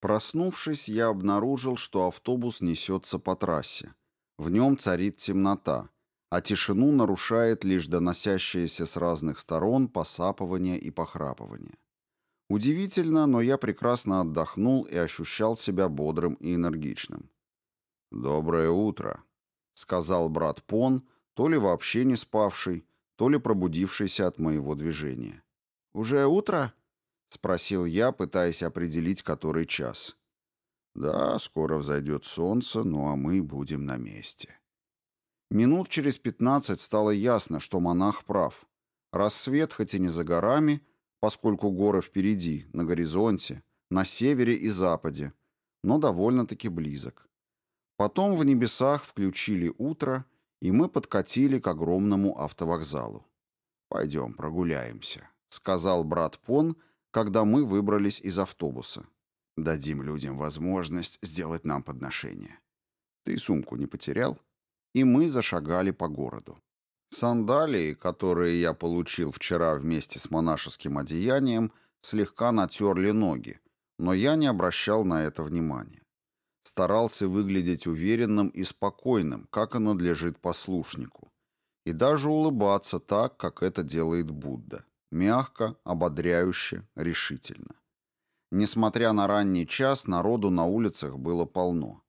Проснувшись, я обнаружил, что автобус несется по трассе. В нем царит темнота, а тишину нарушает лишь доносящееся с разных сторон посапывание и похрапывание. Удивительно, но я прекрасно отдохнул и ощущал себя бодрым и энергичным. «Доброе утро», — сказал брат Пон, то ли вообще не спавший, то ли пробудившийся от моего движения. «Уже утро?» — спросил я, пытаясь определить, который час. «Да, скоро взойдет солнце, ну а мы будем на месте». Минут через пятнадцать стало ясно, что монах прав. Рассвет, хоть и не за горами, поскольку горы впереди, на горизонте, на севере и западе, но довольно-таки близок. Потом в небесах включили утро, и мы подкатили к огромному автовокзалу. «Пойдем прогуляемся», — сказал брат Пон, — когда мы выбрались из автобуса. Дадим людям возможность сделать нам подношение. Ты сумку не потерял? И мы зашагали по городу. Сандалии, которые я получил вчера вместе с монашеским одеянием, слегка натерли ноги, но я не обращал на это внимания. Старался выглядеть уверенным и спокойным, как оно надлежит послушнику, и даже улыбаться так, как это делает Будда мягко, ободряюще, решительно. Несмотря на ранний час, народу на улицах было полно.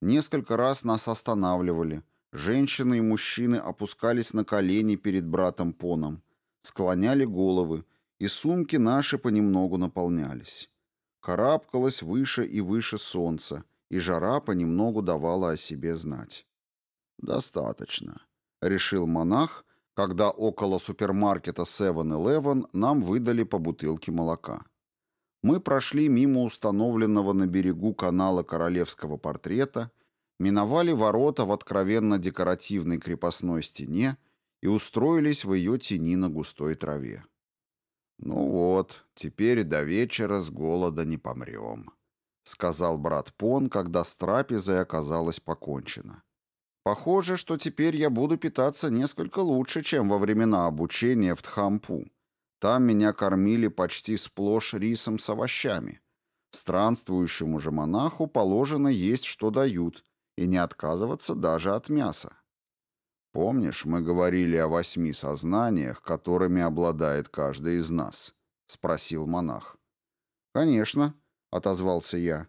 Несколько раз нас останавливали. Женщины и мужчины опускались на колени перед братом Поном, склоняли головы, и сумки наши понемногу наполнялись. Карабкалось выше и выше солнце, и жара понемногу давала о себе знать. «Достаточно», — решил монах — когда около супермаркета 7-Eleven нам выдали по бутылке молока. Мы прошли мимо установленного на берегу канала королевского портрета, миновали ворота в откровенно декоративной крепостной стене и устроились в ее тени на густой траве. «Ну вот, теперь до вечера с голода не помрем», — сказал брат Пон, когда с трапезой оказалось покончено. Похоже, что теперь я буду питаться несколько лучше, чем во времена обучения в Тхампу. Там меня кормили почти сплошь рисом с овощами. Странствующему же монаху положено есть, что дают, и не отказываться даже от мяса. «Помнишь, мы говорили о восьми сознаниях, которыми обладает каждый из нас?» — спросил монах. «Конечно», — отозвался я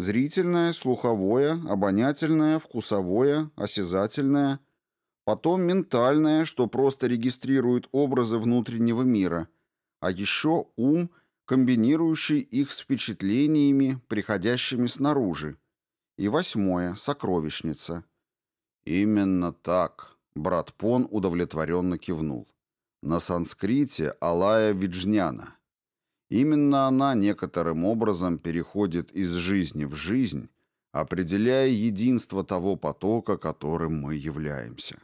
зрительное, слуховое, обонятельное, вкусовое, осязательное, потом ментальное, что просто регистрирует образы внутреннего мира, а еще ум, комбинирующий их с впечатлениями, приходящими снаружи. И восьмое — сокровищница. Именно так, брат Пон удовлетворенно кивнул. На санскрите Алая Виджняна — Именно она некоторым образом переходит из жизни в жизнь, определяя единство того потока, которым мы являемся.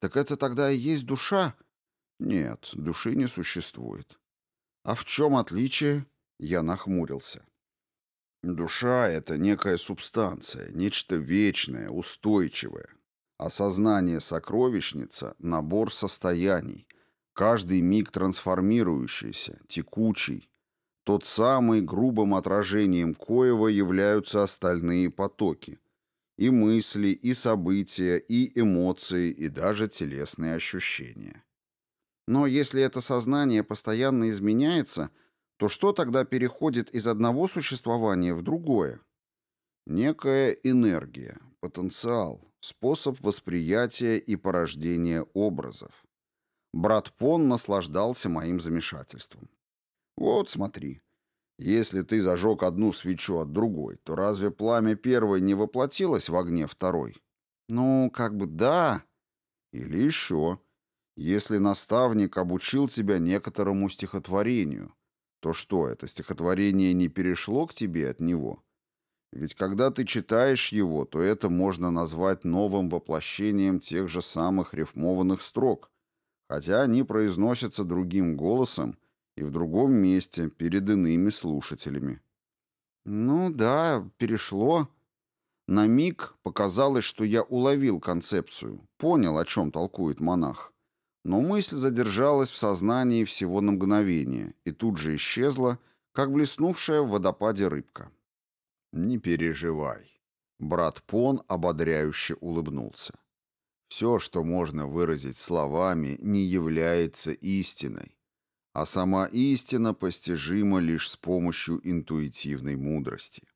Так это тогда и есть душа? Нет, души не существует. А в чем отличие? Я нахмурился. Душа — это некая субстанция, нечто вечное, устойчивое. А сознание сокровищница — набор состояний, каждый миг трансформирующийся, текучий, тот самый грубым отражением коего являются остальные потоки. И мысли, и события, и эмоции, и даже телесные ощущения. Но если это сознание постоянно изменяется, то что тогда переходит из одного существования в другое? Некая энергия, потенциал, способ восприятия и порождения образов. Брат Пон наслаждался моим замешательством. Вот смотри, если ты зажег одну свечу от другой, то разве пламя первой не воплотилось в огне второй? Ну, как бы да. Или еще, если наставник обучил тебя некоторому стихотворению, то что, это стихотворение не перешло к тебе от него? Ведь когда ты читаешь его, то это можно назвать новым воплощением тех же самых рифмованных строк, хотя они произносятся другим голосом – и в другом месте, перед иными слушателями. Ну да, перешло. На миг показалось, что я уловил концепцию, понял, о чем толкует монах. Но мысль задержалась в сознании всего на мгновение и тут же исчезла, как блеснувшая в водопаде рыбка. «Не переживай», — брат Пон ободряюще улыбнулся. «Все, что можно выразить словами, не является истиной а сама истина постижима лишь с помощью интуитивной мудрости.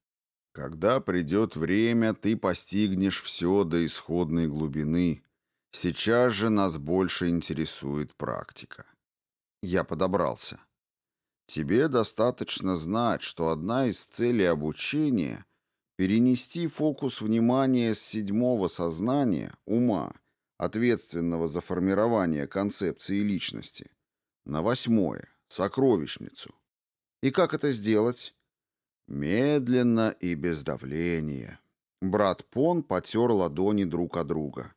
Когда придет время, ты постигнешь все до исходной глубины. Сейчас же нас больше интересует практика. Я подобрался. Тебе достаточно знать, что одна из целей обучения — перенести фокус внимания с седьмого сознания, ума, ответственного за формирование концепции личности — на восьмое, сокровищницу. И как это сделать? Медленно и без давления. Брат Пон потер ладони друг о друга.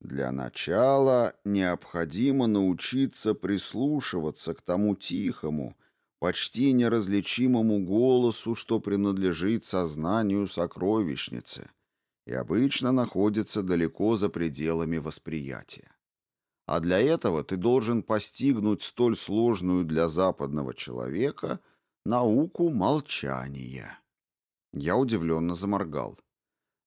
Для начала необходимо научиться прислушиваться к тому тихому, почти неразличимому голосу, что принадлежит сознанию сокровищницы и обычно находится далеко за пределами восприятия. А для этого ты должен постигнуть столь сложную для западного человека науку молчания. Я удивленно заморгал.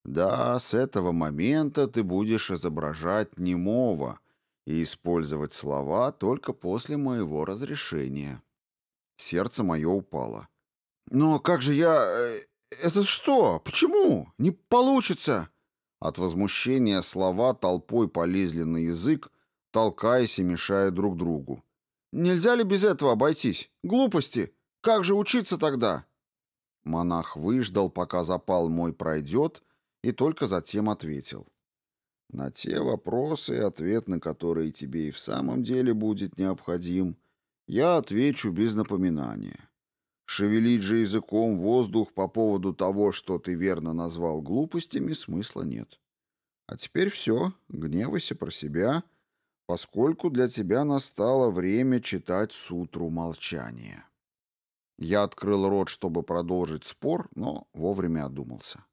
Да, с этого момента ты будешь изображать немого и использовать слова только после моего разрешения. Сердце мое упало. Но как же я... Э, это что? Почему? Не получится! От возмущения слова толпой полезли на язык, толкаясь и мешая друг другу. «Нельзя ли без этого обойтись? Глупости! Как же учиться тогда?» Монах выждал, пока запал мой пройдет, и только затем ответил. «На те вопросы и ответ, на которые тебе и в самом деле будет необходим, я отвечу без напоминания. Шевелить же языком воздух по поводу того, что ты верно назвал глупостями, смысла нет. А теперь все, гневайся про себя» поскольку для тебя настало время читать сутру молчания». Я открыл рот, чтобы продолжить спор, но вовремя одумался.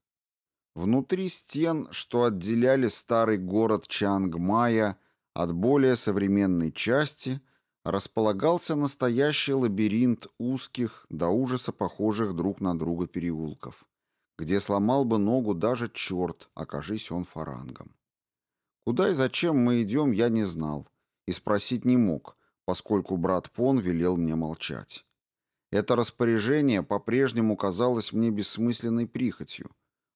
Внутри стен, что отделяли старый город Чангмая от более современной части, располагался настоящий лабиринт узких, до ужаса похожих друг на друга переулков, где сломал бы ногу даже черт, окажись он фарангом. Куда и зачем мы идем, я не знал и спросить не мог, поскольку брат Пон велел мне молчать. Это распоряжение по-прежнему казалось мне бессмысленной прихотью.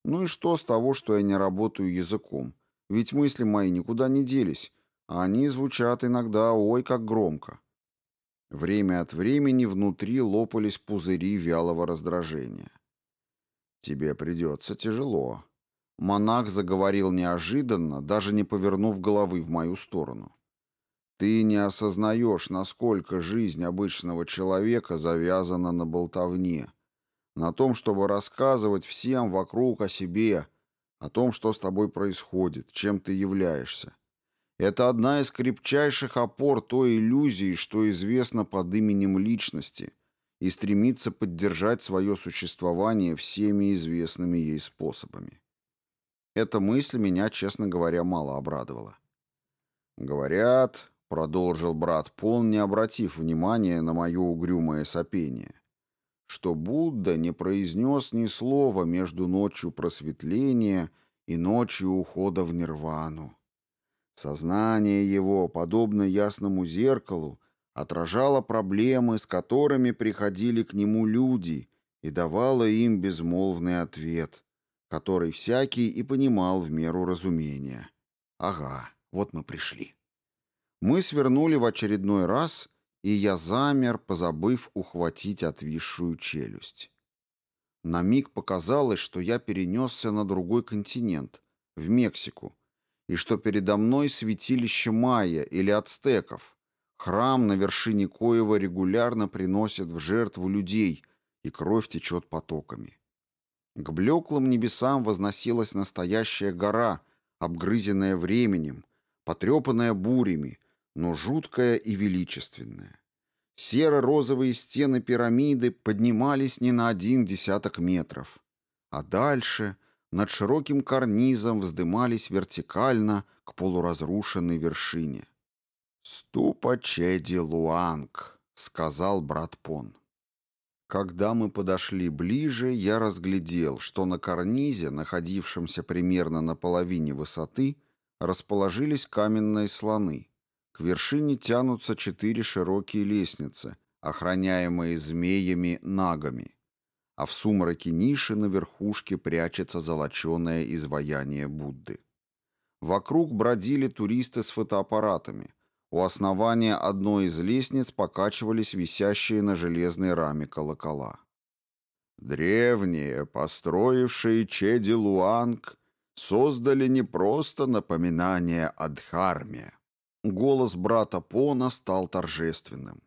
Ну и что с того, что я не работаю языком? Ведь мысли мои никуда не делись, а они звучат иногда ой как громко. Время от времени внутри лопались пузыри вялого раздражения. «Тебе придется тяжело», Монах заговорил неожиданно, даже не повернув головы в мою сторону. «Ты не осознаешь, насколько жизнь обычного человека завязана на болтовне, на том, чтобы рассказывать всем вокруг о себе, о том, что с тобой происходит, чем ты являешься. Это одна из крепчайших опор той иллюзии, что известно под именем личности, и стремится поддержать свое существование всеми известными ей способами. Эта мысль меня, честно говоря, мало обрадовала. «Говорят», — продолжил брат Пол, не обратив внимания на мое угрюмое сопение, что Будда не произнес ни слова между ночью просветления и ночью ухода в нирвану. Сознание его, подобно ясному зеркалу, отражало проблемы, с которыми приходили к нему люди, и давало им безмолвный ответ — который всякий и понимал в меру разумения. Ага, вот мы пришли. Мы свернули в очередной раз, и я замер, позабыв ухватить отвисшую челюсть. На миг показалось, что я перенесся на другой континент, в Мексику, и что передо мной святилище майя или ацтеков, храм, на вершине коего регулярно приносят в жертву людей, и кровь течет потоками. К блеклым небесам возносилась настоящая гора, обгрызенная временем, потрепанная бурями, но жуткая и величественная. Серо-розовые стены пирамиды поднимались не на один десяток метров. А дальше над широким карнизом вздымались вертикально к полуразрушенной вершине. «Ступа Чеди Луанг», — сказал брат Пон. Когда мы подошли ближе, я разглядел, что на карнизе, находившемся примерно на половине высоты, расположились каменные слоны. К вершине тянутся четыре широкие лестницы, охраняемые змеями-нагами. А в сумраке ниши на верхушке прячется золоченое изваяние Будды. Вокруг бродили туристы с фотоаппаратами – у основания одной из лестниц покачивались висящие на железной раме колокола. Древние, построившие Чеди Луанг, создали не просто напоминание о Дхарме. Голос брата Пона стал торжественным.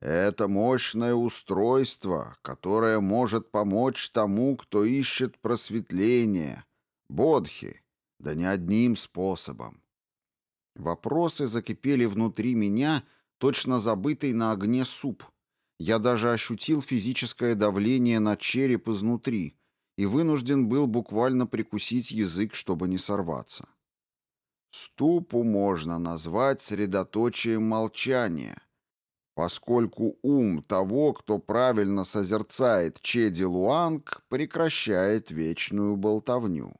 Это мощное устройство, которое может помочь тому, кто ищет просветление, бодхи, да не одним способом. Вопросы закипели внутри меня, точно забытый на огне суп. Я даже ощутил физическое давление на череп изнутри и вынужден был буквально прикусить язык, чтобы не сорваться. Ступу можно назвать средоточием молчания, поскольку ум того, кто правильно созерцает Чеди Луанг, прекращает вечную болтовню.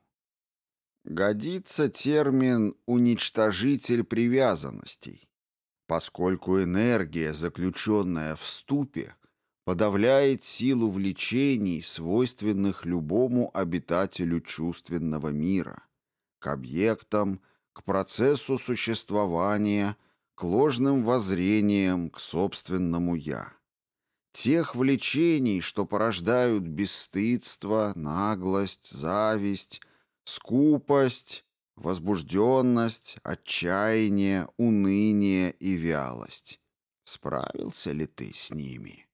Годится термин «уничтожитель привязанностей», поскольку энергия, заключенная в ступе, подавляет силу влечений, свойственных любому обитателю чувственного мира, к объектам, к процессу существования, к ложным воззрениям, к собственному «я». Тех влечений, что порождают бесстыдство, наглость, зависть – скупость, возбужденность, отчаяние, уныние и вялость. Справился ли ты с ними?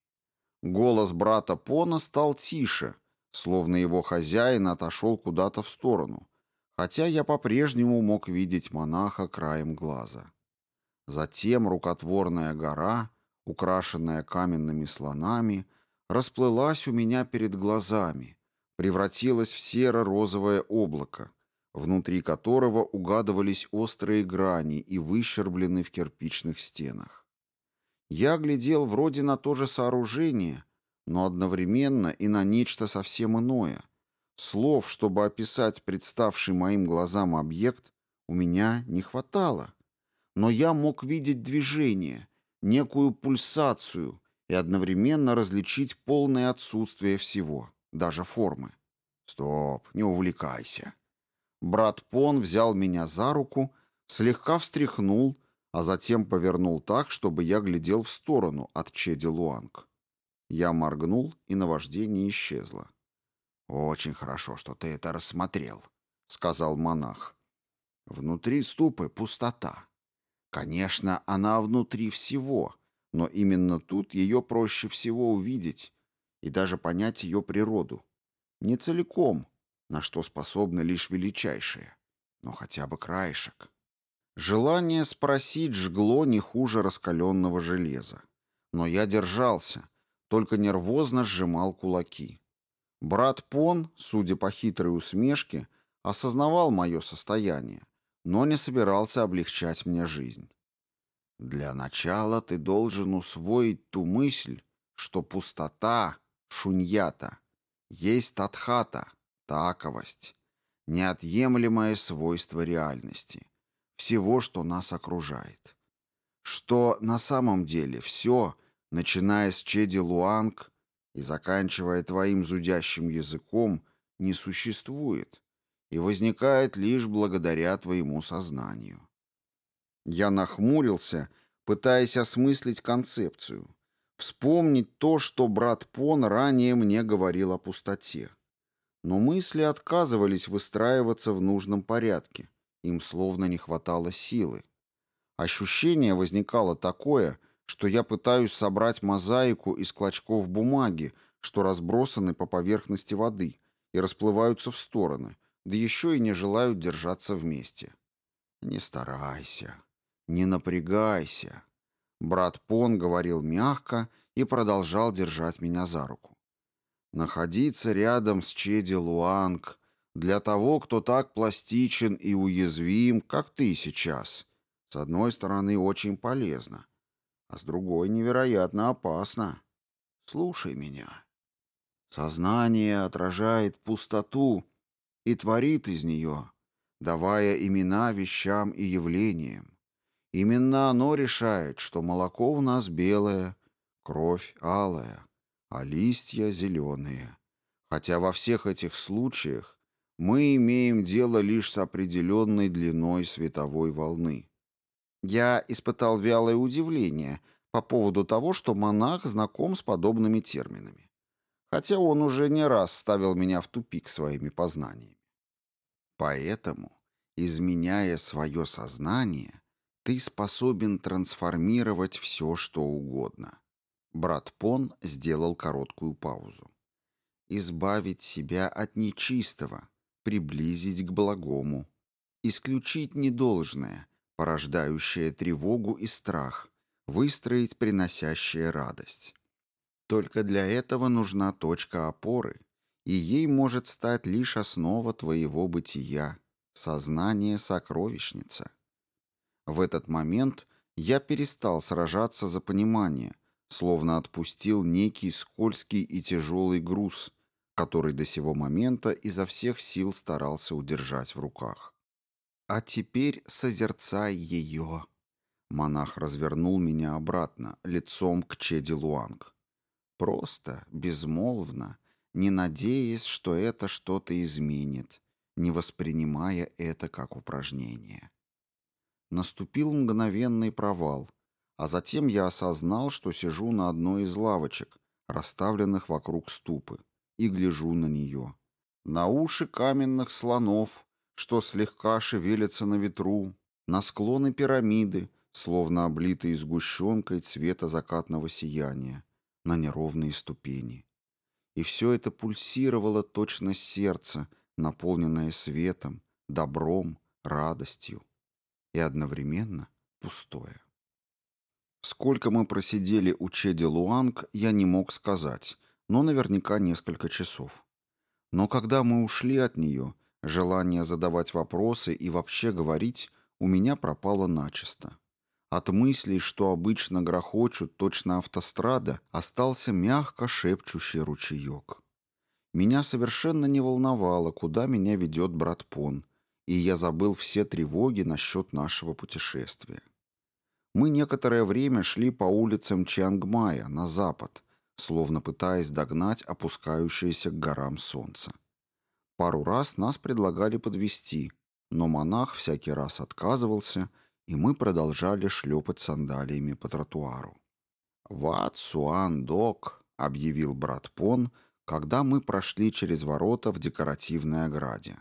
Голос брата Пона стал тише, словно его хозяин отошел куда-то в сторону, хотя я по-прежнему мог видеть монаха краем глаза. Затем рукотворная гора, украшенная каменными слонами, расплылась у меня перед глазами — превратилось в серо-розовое облако, внутри которого угадывались острые грани и выщерблены в кирпичных стенах. Я глядел вроде на то же сооружение, но одновременно и на нечто совсем иное. Слов, чтобы описать представший моим глазам объект, у меня не хватало. Но я мог видеть движение, некую пульсацию и одновременно различить полное отсутствие всего даже формы. «Стоп, не увлекайся». Брат Пон взял меня за руку, слегка встряхнул, а затем повернул так, чтобы я глядел в сторону от Чеди Луанг. Я моргнул, и наваждение исчезло. «Очень хорошо, что ты это рассмотрел», — сказал монах. «Внутри ступы пустота. Конечно, она внутри всего, но именно тут ее проще всего увидеть, и даже понять ее природу. Не целиком, на что способны лишь величайшие, но хотя бы краешек. Желание спросить жгло не хуже раскаленного железа. Но я держался, только нервозно сжимал кулаки. Брат Пон, судя по хитрой усмешке, осознавал мое состояние, но не собирался облегчать мне жизнь. «Для начала ты должен усвоить ту мысль, что пустота шуньята, есть татхата, таковость, неотъемлемое свойство реальности, всего, что нас окружает. Что на самом деле все, начиная с Чеди Луанг и заканчивая твоим зудящим языком, не существует и возникает лишь благодаря твоему сознанию. Я нахмурился, пытаясь осмыслить концепцию — Вспомнить то, что брат Пон ранее мне говорил о пустоте. Но мысли отказывались выстраиваться в нужном порядке. Им словно не хватало силы. Ощущение возникало такое, что я пытаюсь собрать мозаику из клочков бумаги, что разбросаны по поверхности воды и расплываются в стороны, да еще и не желают держаться вместе. Не старайся, не напрягайся. Брат Пон говорил мягко и продолжал держать меня за руку. Находиться рядом с Чеди Луанг для того, кто так пластичен и уязвим, как ты сейчас, с одной стороны, очень полезно, а с другой невероятно опасно. Слушай меня. Сознание отражает пустоту и творит из нее, давая имена вещам и явлениям. Именно оно решает, что молоко у нас белое, кровь алая, а листья зеленые. Хотя во всех этих случаях мы имеем дело лишь с определенной длиной световой волны. Я испытал вялое удивление по поводу того, что монах знаком с подобными терминами. Хотя он уже не раз ставил меня в тупик своими познаниями. Поэтому, изменяя свое сознание, ты способен трансформировать все, что угодно. Брат Пон сделал короткую паузу. Избавить себя от нечистого, приблизить к благому, исключить недолжное, порождающее тревогу и страх, выстроить приносящее радость. Только для этого нужна точка опоры, и ей может стать лишь основа твоего бытия, сознание сокровищница. В этот момент я перестал сражаться за понимание, словно отпустил некий скользкий и тяжелый груз, который до сего момента изо всех сил старался удержать в руках. «А теперь созерцай ее!» Монах развернул меня обратно, лицом к Чеди Луанг. Просто, безмолвно, не надеясь, что это что-то изменит, не воспринимая это как упражнение. Наступил мгновенный провал, а затем я осознал, что сижу на одной из лавочек, расставленных вокруг ступы, и гляжу на нее. На уши каменных слонов, что слегка шевелятся на ветру, на склоны пирамиды, словно облитые сгущенкой цвета закатного сияния, на неровные ступени. И все это пульсировало точно сердце, наполненное светом, добром, радостью и одновременно пустое. Сколько мы просидели у Чеди Луанг, я не мог сказать, но наверняка несколько часов. Но когда мы ушли от нее, желание задавать вопросы и вообще говорить у меня пропало начисто. От мыслей, что обычно грохочут точно автострада, остался мягко шепчущий ручеек. Меня совершенно не волновало, куда меня ведет брат Пон, и я забыл все тревоги насчет нашего путешествия. Мы некоторое время шли по улицам Чангмая на запад, словно пытаясь догнать опускающееся к горам солнце. Пару раз нас предлагали подвести, но монах всякий раз отказывался, и мы продолжали шлепать сандалиями по тротуару. «Ват Суан Док», — объявил брат Пон, когда мы прошли через ворота в декоративной ограде.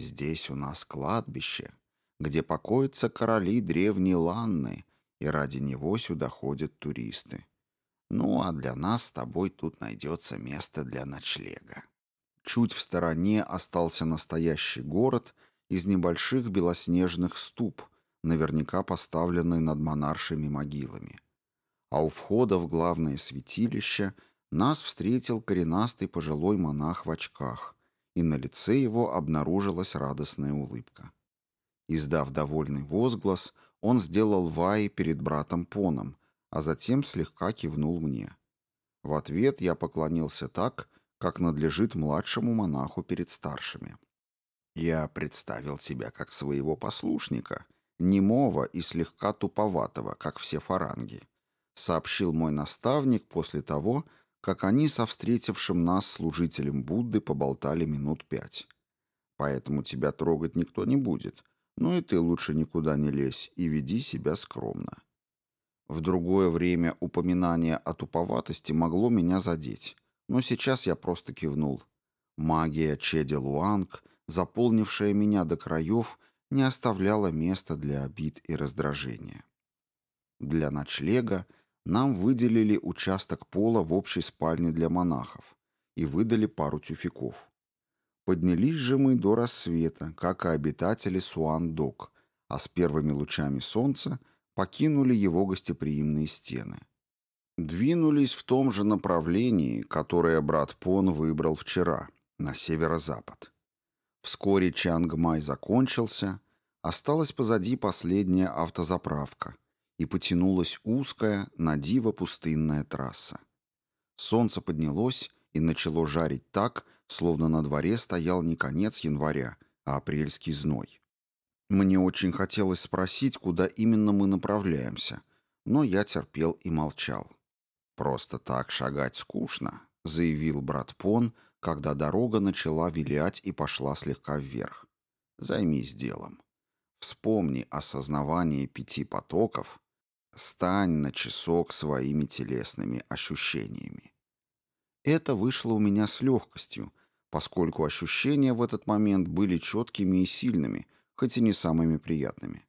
Здесь у нас кладбище, где покоятся короли древней Ланны, и ради него сюда ходят туристы. Ну, а для нас с тобой тут найдется место для ночлега». Чуть в стороне остался настоящий город из небольших белоснежных ступ, наверняка поставленный над монаршими могилами. А у входа в главное святилище нас встретил коренастый пожилой монах в очках – и на лице его обнаружилась радостная улыбка. Издав довольный возглас, он сделал ваи перед братом Поном, а затем слегка кивнул мне. В ответ я поклонился так, как надлежит младшему монаху перед старшими. Я представил себя как своего послушника, немого и слегка туповатого, как все фаранги, сообщил мой наставник после того, как они со встретившим нас служителем Будды поболтали минут пять. Поэтому тебя трогать никто не будет, но и ты лучше никуда не лезь и веди себя скромно. В другое время упоминание о туповатости могло меня задеть, но сейчас я просто кивнул. Магия Чеди Луанг, заполнившая меня до краев, не оставляла места для обид и раздражения. Для ночлега — нам выделили участок пола в общей спальне для монахов и выдали пару тюфяков. Поднялись же мы до рассвета, как и обитатели Суан-Док, а с первыми лучами солнца покинули его гостеприимные стены. Двинулись в том же направлении, которое брат Пон выбрал вчера, на северо-запад. Вскоре Чангмай закончился, осталась позади последняя автозаправка, и потянулась узкая, надиво пустынная трасса. Солнце поднялось и начало жарить так, словно на дворе стоял не конец января, а апрельский зной. Мне очень хотелось спросить, куда именно мы направляемся, но я терпел и молчал. «Просто так шагать скучно», — заявил брат Пон, когда дорога начала вилять и пошла слегка вверх. «Займись делом. Вспомни осознавание пяти потоков стань на часок своими телесными ощущениями. Это вышло у меня с легкостью, поскольку ощущения в этот момент были четкими и сильными, хоть и не самыми приятными.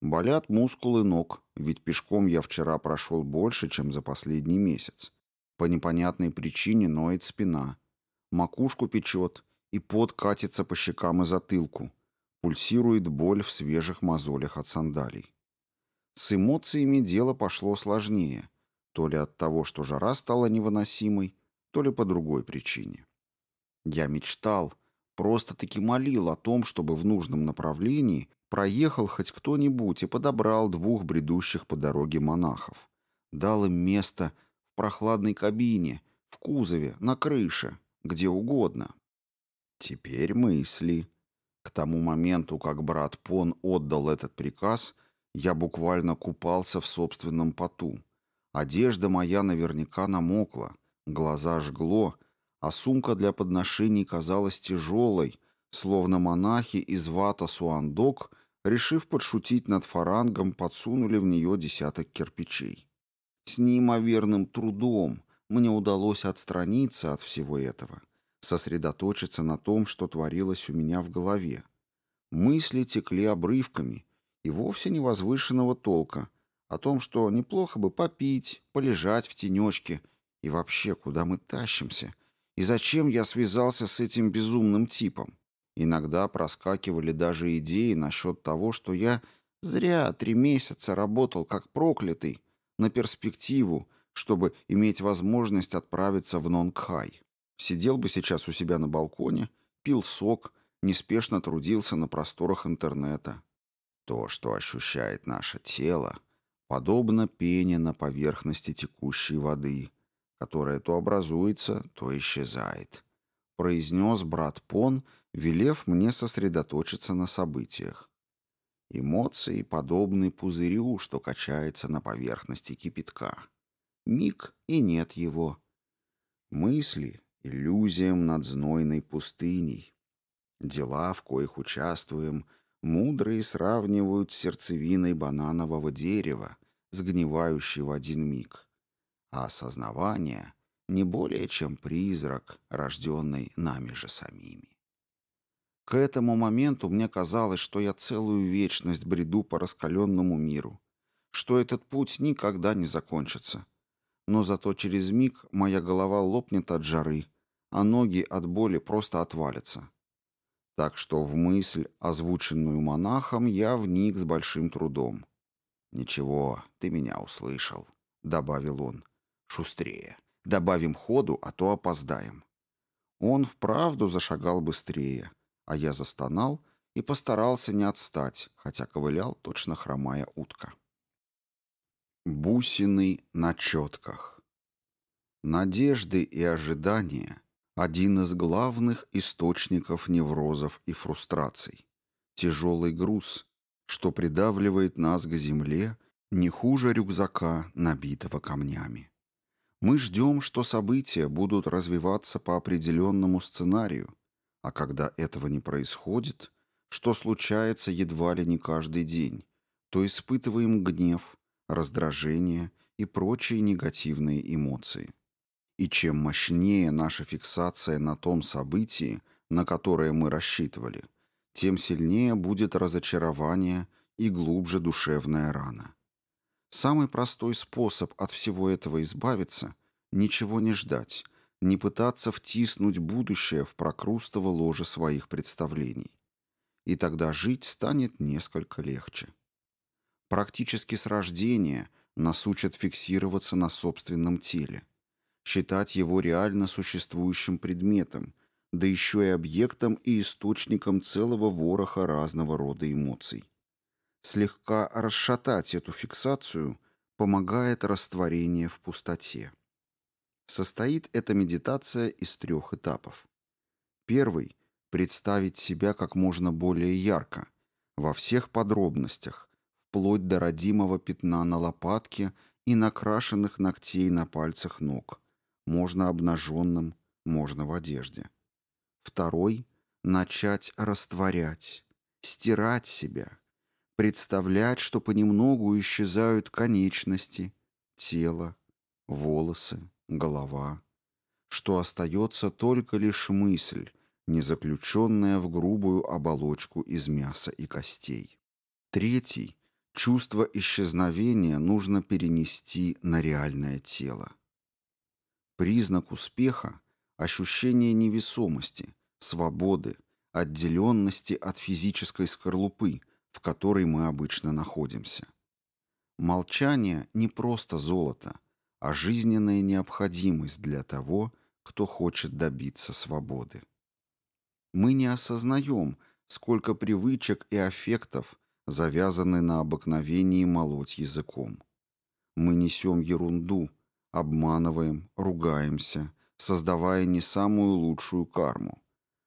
Болят мускулы ног, ведь пешком я вчера прошел больше, чем за последний месяц. По непонятной причине ноет спина. Макушку печет, и пот катится по щекам и затылку. Пульсирует боль в свежих мозолях от сандалий. С эмоциями дело пошло сложнее, то ли от того, что жара стала невыносимой, то ли по другой причине. Я мечтал, просто-таки молил о том, чтобы в нужном направлении проехал хоть кто-нибудь и подобрал двух бредущих по дороге монахов. Дал им место в прохладной кабине, в кузове, на крыше, где угодно. Теперь мысли. К тому моменту, как брат Пон отдал этот приказ, я буквально купался в собственном поту. Одежда моя наверняка намокла, глаза жгло, а сумка для подношений казалась тяжелой, словно монахи из вата Суандок, решив подшутить над фарангом, подсунули в нее десяток кирпичей. С неимоверным трудом мне удалось отстраниться от всего этого, сосредоточиться на том, что творилось у меня в голове. Мысли текли обрывками — и вовсе не возвышенного толка, о том, что неплохо бы попить, полежать в тенечке и вообще, куда мы тащимся, и зачем я связался с этим безумным типом. Иногда проскакивали даже идеи насчет того, что я зря три месяца работал как проклятый на перспективу, чтобы иметь возможность отправиться в Нонгхай. Сидел бы сейчас у себя на балконе, пил сок, неспешно трудился на просторах интернета, то, что ощущает наше тело, подобно пене на поверхности текущей воды, которая то образуется, то исчезает. Произнес брат Пон, велев мне сосредоточиться на событиях. Эмоции подобны пузырю, что качается на поверхности кипятка. Миг и нет его. Мысли — иллюзиям над знойной пустыней. Дела, в коих участвуем — мудрые сравнивают с сердцевиной бананового дерева, сгнивающей в один миг. А осознавание — не более чем призрак, рожденный нами же самими. К этому моменту мне казалось, что я целую вечность бреду по раскаленному миру, что этот путь никогда не закончится. Но зато через миг моя голова лопнет от жары, а ноги от боли просто отвалятся так что в мысль, озвученную монахом, я вник с большим трудом. «Ничего, ты меня услышал», — добавил он. «Шустрее. Добавим ходу, а то опоздаем». Он вправду зашагал быстрее, а я застонал и постарался не отстать, хотя ковылял точно хромая утка. Бусины на четках. Надежды и ожидания — один из главных источников неврозов и фрустраций. Тяжелый груз, что придавливает нас к земле не хуже рюкзака, набитого камнями. Мы ждем, что события будут развиваться по определенному сценарию, а когда этого не происходит, что случается едва ли не каждый день, то испытываем гнев, раздражение и прочие негативные эмоции. И чем мощнее наша фиксация на том событии, на которое мы рассчитывали, тем сильнее будет разочарование и глубже душевная рана. Самый простой способ от всего этого избавиться – ничего не ждать, не пытаться втиснуть будущее в прокрустово ложе своих представлений. И тогда жить станет несколько легче. Практически с рождения нас учат фиксироваться на собственном теле – считать его реально существующим предметом, да еще и объектом и источником целого вороха разного рода эмоций. Слегка расшатать эту фиксацию помогает растворение в пустоте. Состоит эта медитация из трех этапов. Первый – представить себя как можно более ярко, во всех подробностях, вплоть до родимого пятна на лопатке и накрашенных ногтей на пальцах ног – можно обнаженным, можно в одежде. Второй — начать растворять, стирать себя, представлять, что понемногу исчезают конечности, тело, волосы, голова, что остается только лишь мысль, не заключенная в грубую оболочку из мяса и костей. Третий — чувство исчезновения нужно перенести на реальное тело. Признак успеха – ощущение невесомости, свободы, отделенности от физической скорлупы, в которой мы обычно находимся. Молчание – не просто золото, а жизненная необходимость для того, кто хочет добиться свободы. Мы не осознаем, сколько привычек и аффектов завязаны на обыкновении молоть языком. Мы несем ерунду – обманываем, ругаемся, создавая не самую лучшую карму.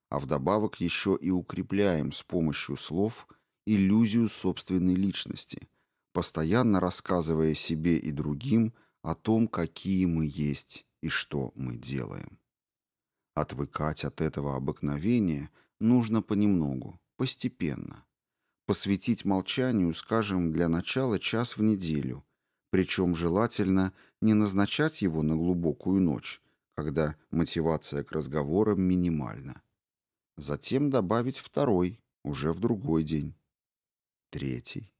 А вдобавок еще и укрепляем с помощью слов иллюзию собственной личности, постоянно рассказывая себе и другим о том, какие мы есть и что мы делаем. Отвыкать от этого обыкновения нужно понемногу, постепенно. Посвятить молчанию, скажем, для начала час в неделю – причем желательно не назначать его на глубокую ночь, когда мотивация к разговорам минимальна. Затем добавить второй, уже в другой день. Третий.